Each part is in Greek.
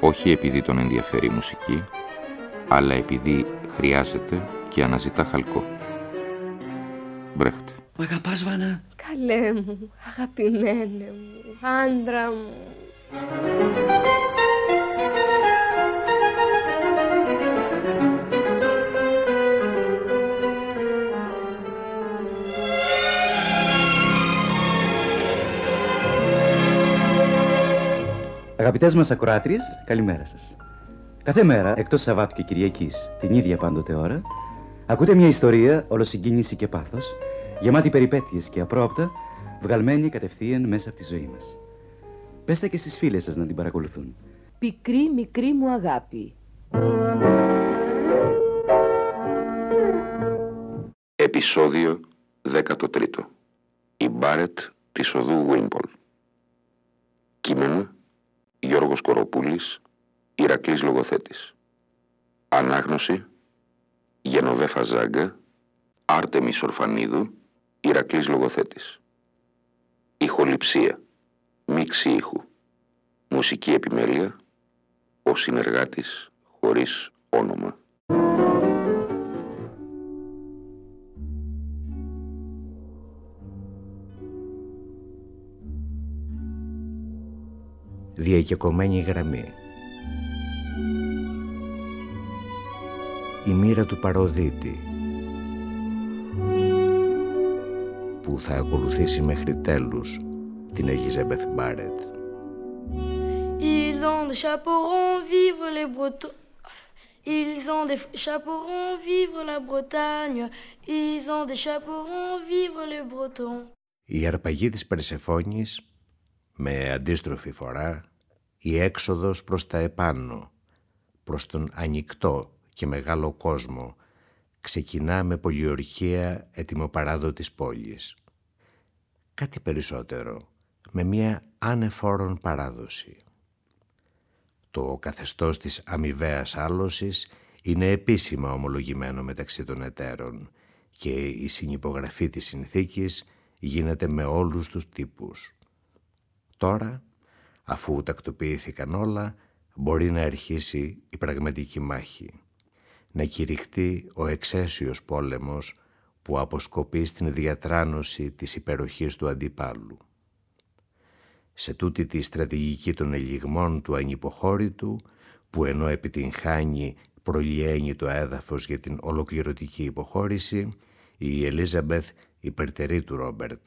όχι επειδή τον ενδιαφέρει η μουσική, αλλά επειδή χρειάζεται και αναζητά χαλκό. Μπρέχτε. Μ' αγαπάς, Βάνα; Καλέ μου, αγαπημένε μου, άντρα μου. Αγαπητές μας ακροάτριες, καλημέρα σας. Κάθε μέρα, εκτός Σαββάτου και Κυριακής, την ίδια πάντοτε ώρα, ακούτε μια ιστορία ολοσυγκίνηση και πάθος, γεμάτη περιπέτειες και απρόπτα, βγαλμένη κατευθείαν μέσα από τη ζωή μας. Πέστε και στις φίλες σας να την παρακολουθούν. Πικρή μικρή μου αγάπη. Επισόδιο 13 Η Μπάρετ της οδού Βίμπολ Κείμενο Γιώργος Κοροπούλης, Ηρακλής Λογοθέτης. Ανάγνωση Γενοβέφα Ζάγκα, Άρτεμις Ορφανίδου, Ηρακλής Λογοθέτης. Ηχοληψία, μίξη ήχου. Μουσική επιμέλεια, ο συνεργάτης χωρίς όνομα. Διακεκομένη γραμμή. Η μοίρα του παροδίτη που θα ακολουθήσει μέχρι τέλους την Ελίζαμπεθ Μπάρετ. Ils ont des chapeaux vivre les Bretons. Ils ont des chapeaux vivre la Bretagne. Ils ont des chapeaux vivre les Bretons. Η αρπαγή της Περσεφόνης με αντίστροφη φορά η έξοδος προς τα επάνω, προς τον ανοιχτό και μεγάλο κόσμο, ξεκινά με πολιορκία ετοιμοπαράδο της πόλης. Κάτι περισσότερο, με μια ανεφόρον παράδοση. Το καθεστώς της αμοιβαίας άλωσης είναι επίσημα ομολογημένο μεταξύ των εταίρων και η συνυπογραφή της συνθήκης γίνεται με όλους τους τύπους. Τώρα Αφού τακτοποιήθηκαν όλα, μπορεί να αρχίσει η πραγματική μάχη. Να κηρυχτεί ο εξαίσιος πόλεμος που αποσκοπεί στην διατράνωση της υπεροχής του αντιπάλου. Σε τούτη τη στρατηγική των ελιγμών του ανυποχώρητου, που ενώ επιτυγχάνει προλιένει το έδαφος για την ολοκληρωτική υποχώρηση, η Ελίζαμπεθ υπερτερεί του Ρόμπερτ.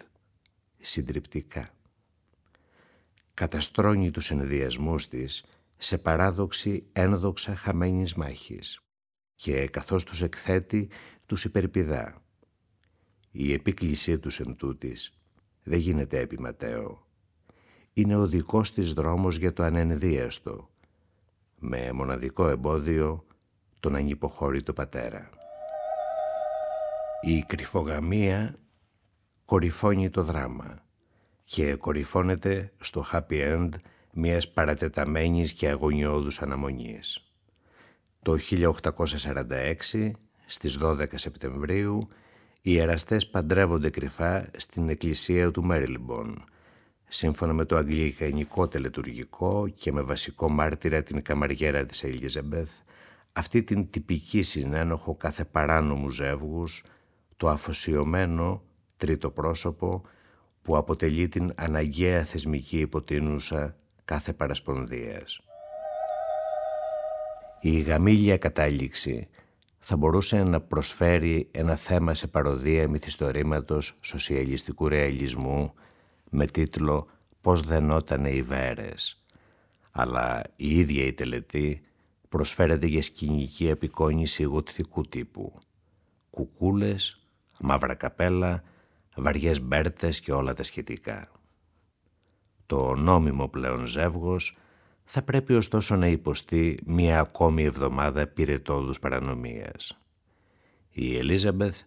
Συντριπτικά καταστρώνει τους ενδιασμούς της σε παράδοξη ένδοξα χαμένης μάχης και καθώς τους εκθέτει τους υπερπηδά. Η επίκλησή τους εν τούτης δεν γίνεται επιματέο. Είναι ο δικός της δρόμος για το ανενδίαστο, με μοναδικό εμπόδιο τον ανυποχώρητο πατέρα. Η κρυφογαμία κορυφώνει το δράμα και κορυφώνεται στο happy end μιας παρατεταμένης και αγωνιώδους αναμονής. Το 1846, στις 12 Σεπτεμβρίου, οι εραστές παντρεύονται κρυφά στην εκκλησία του Μέριλμπον, σύμφωνα με το αγγλικανικό τελετουργικό και με βασικό μάρτυρα την καμαριέρα της Ελίζαμπεθ, αυτή την τυπική συνένοχο κάθε παράνομους ζεύγους, το αφοσιωμένο τρίτο πρόσωπο που αποτελεί την αναγκαία θεσμική υποτείνουσα κάθε παρασπονδίας. Η γαμήλια κατάληξη θα μπορούσε να προσφέρει ένα θέμα σε παροδία μυθιστορήματος σοσιαλιστικού ρεαλισμού με τίτλο «Πώς δενότανε οι βέρες». Αλλά η ίδια η τελετή προσφέρεται για σκηνική απεικόνηση γοτθικού τύπου. Κουκούλες, μαύρα καπέλα, βαριές μπέρτες και όλα τα σχετικά. Το νόμιμο πλέον ζεύγος θα πρέπει ωστόσο να υποστεί μία ακόμη εβδομάδα πυρετόδους παρανομίας. Η Ελίζαμπεθ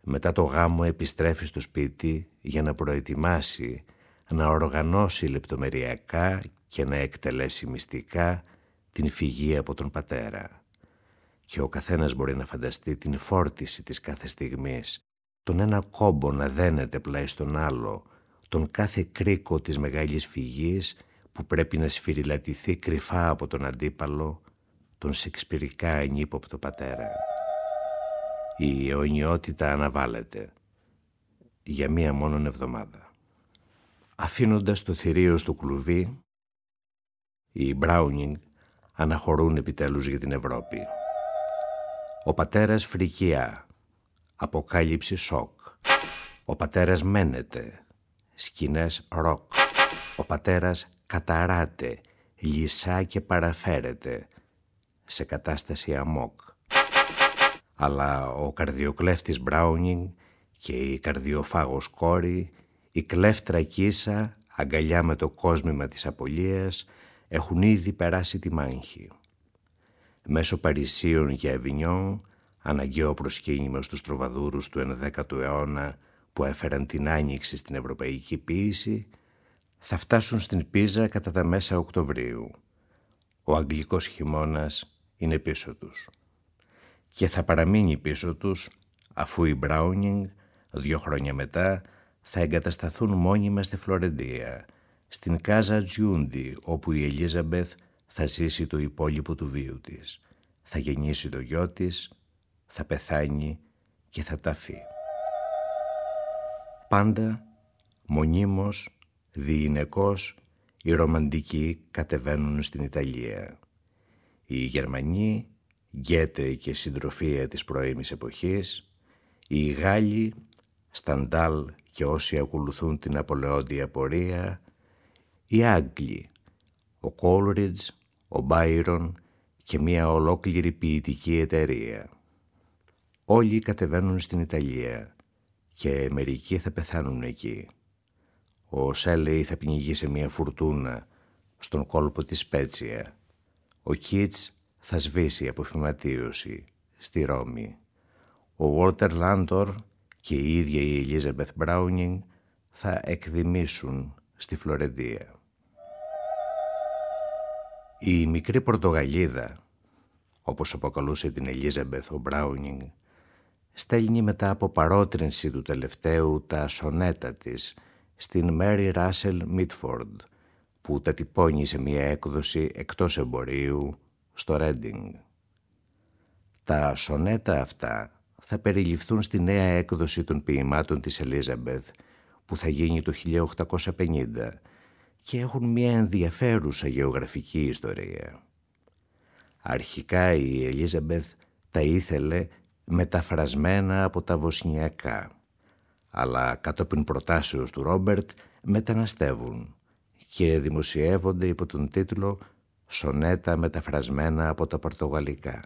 μετά το γάμο επιστρέφει στο σπίτι για να προετοιμάσει, να οργανώσει λεπτομεριακά και να εκτελέσει μυστικά την φυγή από τον πατέρα. Και ο καθένας μπορεί να φανταστεί την φόρτιση της κάθε στιγμής, τον ένα κόμπο να δένεται πλάι στον άλλο, τον κάθε κρίκο της μεγάλης φυγής που πρέπει να σφυριλατηθεί κρυφά από τον αντίπαλο, τον σεξπυρικά ενύποπτο πατέρα. Η αιωνιότητα αναβάλλεται για μία μόνον εβδομάδα. Αφήνοντας το θηρίο στο κλουβί, οι Μπράουνινγκ αναχωρούν επιτέλους για την Ευρώπη. Ο πατέρας φρικιά, αποκάλυψη σοκ. Ο πατέρας μένεται, σκηνές ροκ. Ο πατέρας καταράται, λυσά και παραφέρεται σε κατάσταση αμόκ. Αλλά ο καρδιοκλέφτης Μπράουνινγκ και η καρδιοφάγος κόρη, η κλέφτρα κίσα, αγκαλιά με το κόσμημα της απολίας, έχουν ήδη περάσει τη μάχη. Μέσω Παρισίων και Αβινιών, αναγκαίο προσκύνημα στους τροβαδούρους του 11ου αιώνα που έφεραν την άνοιξη στην ευρωπαϊκή ποίηση, θα φτάσουν στην Πίζα κατά τα μέσα Οκτωβρίου. Ο αγγλικός χειμώνας είναι πίσω τους. Και θα παραμείνει πίσω τους αφού οι Μπράουνινγκ δύο χρόνια μετά θα εγκατασταθούν μόνιμα στη Φλωρεντία, στην Κάζα Τζιούντι όπου η Ελίζαμπεθ θα ζήσει το υπόλοιπο του βίου της. Θα γεννήσει το γιο της, θα πεθάνει και θα ταφεί. Πάντα, μονίμως, διηνεκώς, οι ρομαντικοί κατεβαίνουν στην Ιταλία. Οι Γερμανοί, Γκέτε και συντροφία της πρώιμης εποχής, οι Γάλλοι, Σταντάλ και όσοι ακολουθούν την Απολεόντια πορεία, οι Άγγλοι, ο Κόλριτζ, ο Μπάιρον και μια ολόκληρη ποιητική εταιρεία. Όλοι κατεβαίνουν στην Ιταλία και μερικοί θα πεθάνουν εκεί. Ο Σέλεϊ θα πνιγεί σε μια φουρτούνα στον κόλπο της Σπέτσια. Ο Κίτς θα σβήσει από φυματίωση στη Ρώμη. Ο Βόλτερ Λάντορ και η ίδια η Ελίζαμπεθ Μπράουνινγκ θα εκδημήσουν στη Φλωρεντία. Η μικρή Πορτογαλίδα, όπως αποκαλούσε την Ελίζαμπεθ ο Μπράουνινγκ, στέλνει μετά από παρότρινση του τελευταίου τα σονέτα της στην Μέρι Ράσελ Μίτφορντ, που τα τυπώνει σε μια έκδοση εκτός εμπορίου στο Ρέντινγκ. Τα σονέτα αυτά θα περιληφθούν στη νέα έκδοση των ποιημάτων της Ελίζαμπεθ, που θα γίνει το 1850 και έχουν μια ενδιαφέρουσα γεωγραφική ιστορία. Αρχικά η Ελίζαμπεθ τα ήθελε μεταφρασμένα από τα βοσνιακά, αλλά κατόπιν προτάσεως του Ρόμπερτ μεταναστεύουν και δημοσιεύονται υπό τον τίτλο «Σονέτα μεταφρασμένα από τα πορτογαλικά».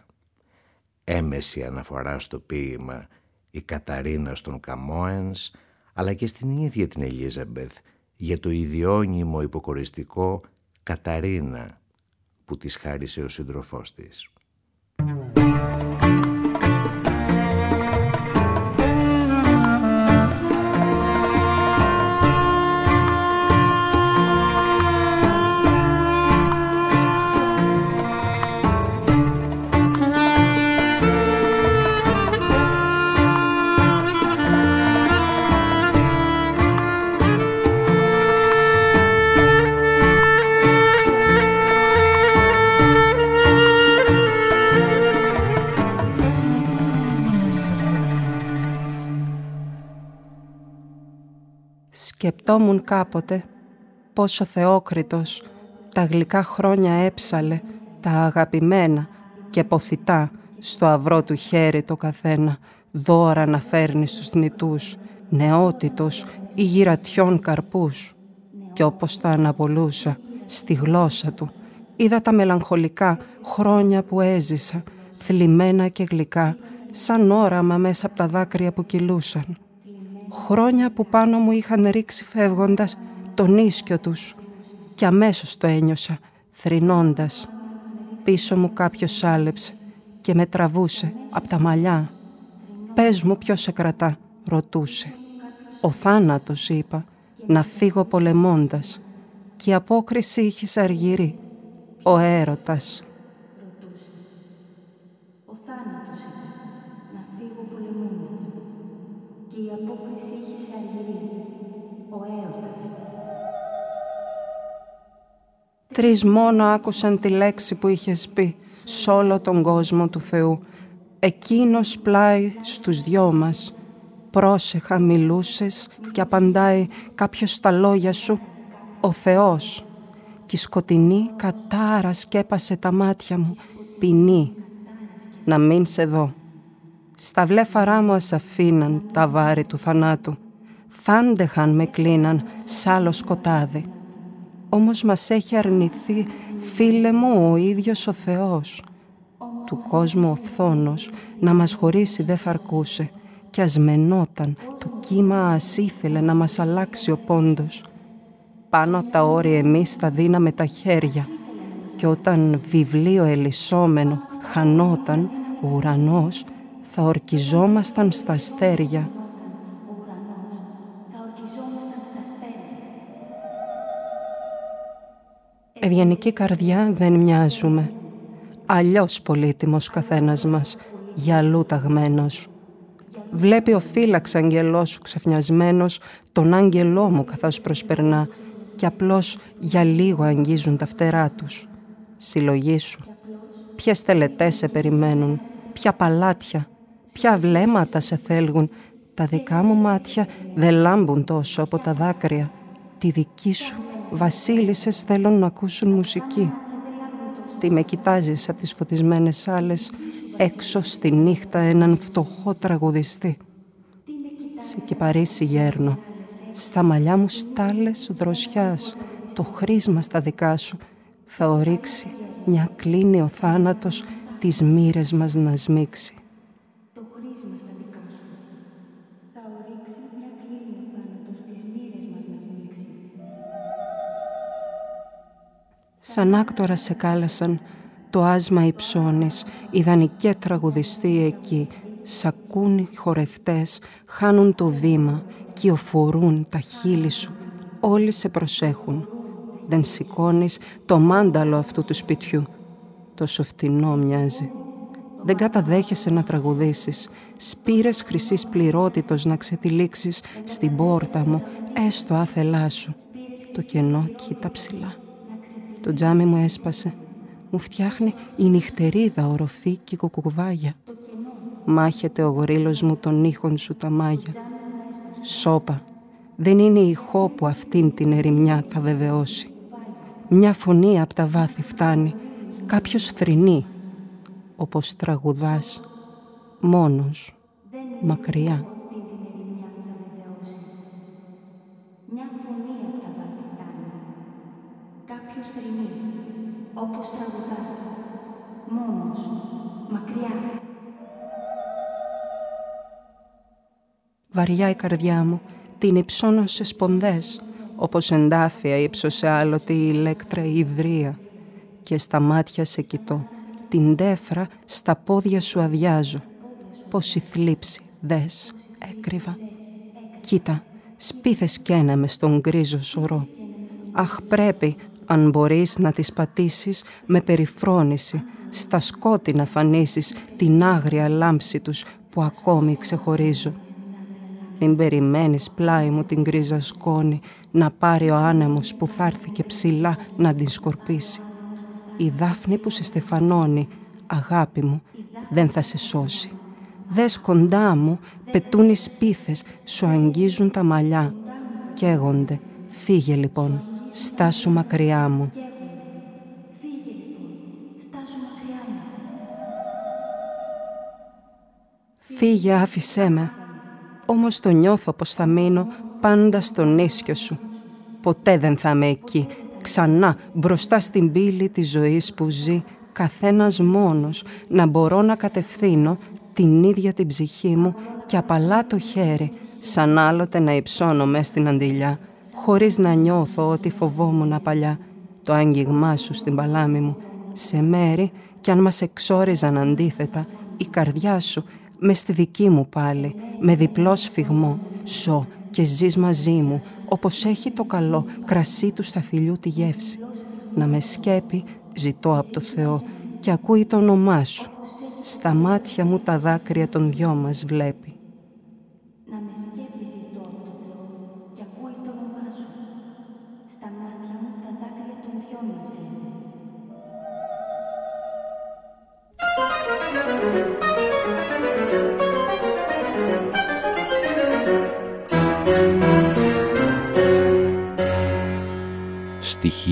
Έμεση αναφορά στο ποίημα «Η Καταρίνα των Καμόενς» αλλά και στην ίδια την Ελίζαμπεθ για το ιδιώνυμο υποκοριστικό Καταρίνα που της χάρισε ο σύντροφός της. Σκεπτόμουν κάποτε πόσο Θεόκριτος τα γλυκά χρόνια έψαλε, τα αγαπημένα και ποθητά στο αυρό του χέρι το καθένα, δώρα να φέρνει στους νητούς, νεότητος ή γυρατιών καρπούς. Κι όπως τα αναπολούσα στη γλώσσα του, είδα τα μελαγχολικά χρόνια που έζησα, θλιμμένα και γλυκά, σαν όραμα μέσα από τα δάκρυα που κυλούσαν χρόνια που πάνω μου είχαν ρίξει φεύγοντας τον ίσκιο τους. Και αμέσως το ένιωσα, θρυνώντας. Πίσω μου κάποιος άλεψε και με τραβούσε από τα μαλλιά. «Πες μου ποιος σε κρατά», ρωτούσε. «Ο θάνατος», είπα, «να φύγω πολεμώντας». Και η απόκριση είχε αργυρή. «Ο έρωτας». Και η απόκριση είχε αργυρή. Ο έρωτας. Τρεις μόνο άκουσαν τη λέξη που είχες πει σ' όλο τον κόσμο του Θεού. Εκείνος πλάι στους δυο μας. Πρόσεχα μιλούσες και απαντάει κάποιος στα λόγια σου «Ο Θεός». Κι η σκοτεινή κατάρα σκέπασε τα μάτια μου, ποινή. Να μην σε δω. Στα βλέφαρά μου ας αφήναν τα βάρη του θανάτου. Θάντεχαν με κλείναν σ' άλλο σκοτάδι όμως μας έχει αρνηθεί, φίλε μου, ο ίδιος ο Θεός. Του κόσμου ο φθόνος να μας χωρίσει δεν θα αρκούσε κι ας μενόταν το κύμα ας ήθελε να μας αλλάξει ο πόντος. Πάνω από τα όρια εμείς θα δίναμε τα χέρια και όταν βιβλίο ελισσόμενο χανόταν ο ουρανός θα ορκιζόμασταν στα αστέρια Ευγενική καρδιά δεν μοιάζουμε. Αλλιώς πολύτιμος καθένας μας, για αλλού ταγμένος. Βλέπει ο φύλαξ αγγελός σου ξεφνιασμένος τον άγγελό μου καθώς προσπερνά και απλώς για λίγο αγγίζουν τα φτερά τους. Συλλογή σου. Ποιες τελετές σε περιμένουν, ποια παλάτια, ποια βλέμματα σε θέλγουν. Τα δικά μου μάτια δεν λάμπουν τόσο από τα δάκρυα. Τη δική σου βασίλισσες θέλουν να ακούσουν μουσική. Τι με κοιτάζεις από τις φωτισμένες σάλες έξω στη νύχτα έναν φτωχό τραγουδιστή. Σε κυπαρίσι γέρνω, στα μαλλιά μου στάλες δροσιάς, το χρήσμα στα δικά σου θα ορίξει μια κλίνη ο θάνατος τις μοίρες μας να σμίξει. Σαν άκτορα σε κάλασαν το άσμα υψώνεις, ιδανικέ τραγουδιστή εκεί, σακούν οι χορευτές, χάνουν το βήμα, κυοφορούν τα χείλη σου, όλοι σε προσέχουν. Δεν σηκώνεις το μάνταλο αυτού του σπιτιού, τόσο φτηνό μοιάζει. Δεν καταδέχεσαι να τραγουδήσεις, σπήρες χρυσής πληρότητος να ξετυλίξεις στην πόρτα μου, έστω άθελά σου. Το κενό κοίτα ψηλά. Το τζάμι μου έσπασε. Μου φτιάχνει η νυχτερίδα οροφή και κουκουβάγια. Μάχεται ο γρίλος μου των ήχων σου τα μάγια. Σώπα, δεν είναι η ηχό που αυτήν την ερημιά θα βεβαιώσει. Μια φωνή από τα βάθη φτάνει, κάποιος θρηνεί, όπως τραγουδάς, μόνος, μακριά. όπως τραγουδάς, μόνος, μακριά. Βαριά η καρδιά μου, την υψώνω σε σπονδές, όπως εντάφια ύψωσε άλλοτε η ηλέκτρα η υδρία και στα μάτια σε κοιτώ, την τέφρα στα πόδια σου αδειάζω. Πώς η θλίψη, δες, έκρυβα. Κοίτα, σπίθες καίνα με στον γκρίζο σωρό. Αχ πρέπει αν μπορείς να τις πατήσεις με περιφρόνηση, στα σκότη να φανίσεις την άγρια λάμψη τους που ακόμη ξεχωρίζω. Μην περιμένεις πλάι μου την γκρίζα σκόνη να πάρει ο άνεμος που θα έρθει και ψηλά να την σκορπίσει. Η δάφνη που σε στεφανώνει, αγάπη μου, δεν θα σε σώσει. Δες κοντά μου, πετούν οι σπίθες, σου αγγίζουν τα μαλλιά. Καίγονται. Φύγε λοιπόν. Στάσου μακριά μου. Φύγε, άφησέ με. Όμως το νιώθω πως θα μείνω πάντα στον ίσιο σου. Ποτέ δεν θα είμαι εκεί, ξανά μπροστά στην πύλη της ζωής που ζει καθένας μόνος, να μπορώ να κατευθύνω την ίδια την ψυχή μου και απαλά το χέρι, σαν άλλοτε να υψώνω μες στην αντιλιά, χωρίς να νιώθω ότι φοβόμουν παλιά το άγγιγμά σου στην παλάμη μου, σε μέρη κι αν μας εξόριζαν αντίθετα, η καρδιά σου μες στη δική μου πάλι, με διπλό σφιγμό, ζω και ζεις μαζί μου, όπως έχει το καλό κρασί του σταφυλιού τη γεύση. Να με σκέπει, ζητώ από το Θεό, και ακούει το όνομά σου. Στα μάτια μου τα δάκρυα των δυο μας βλέπει. Να με σκέφτει